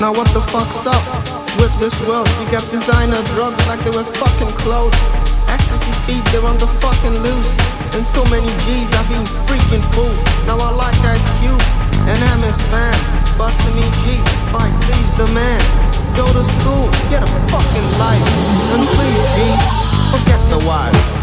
Now what the fuck's up with this world? You got designer drugs like they were fucking clothes. Ecstasy speed, they're on the fucking loose. And so many G's, I've been freaking fooled. Now I like Ice Cube and MS fan, but to me G, fight please the man. Go to school, get a fucking life, and please G, forget the wife.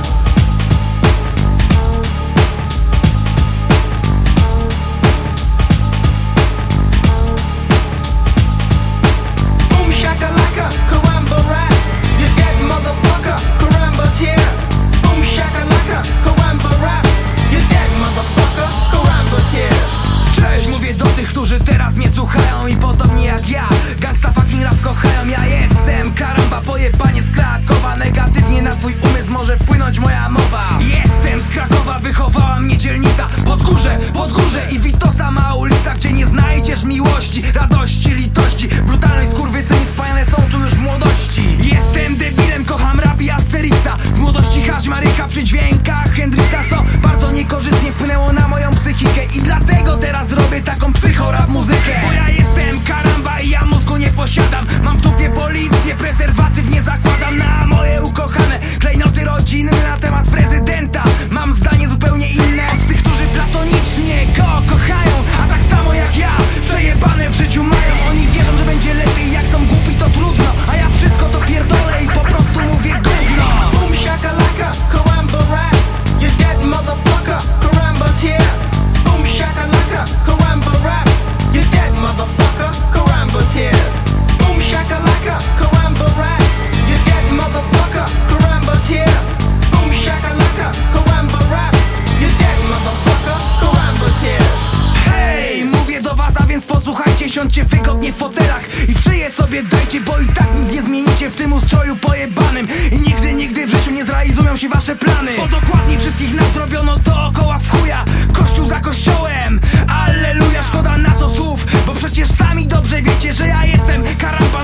Zachowała mnie dzielnica pod górze i wito sama ulica Gdzie nie znajdziesz miłości, radości. usiądźcie wygodnie w fotelach I w szyję sobie dajcie, bo i tak nic nie zmienicie w tym ustroju pojebanym. I nigdy, nigdy w życiu nie zrealizują się wasze plany. Bo dokładnie wszystkich nas robiono dookoła w chuja. Kościół za kościołem, alleluja, szkoda na to słów Bo przecież sami dobrze wiecie, że ja jestem karamba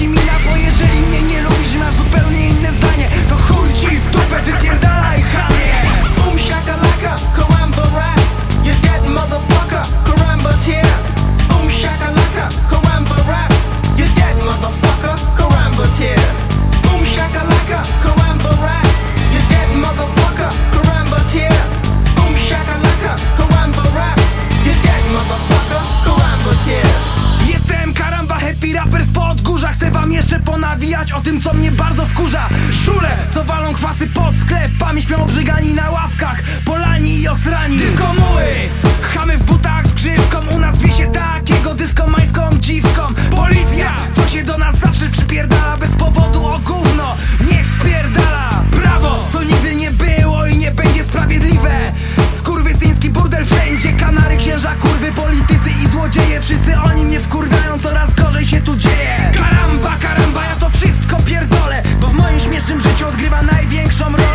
Ci mi napoje Raper z podgórza Chcę wam jeszcze ponawijać o tym co mnie bardzo wkurza. Szule, co walą kwasy pod sklep Pamięć miał obrzygani na ławkach Polani i osrani. Dyskomuły Some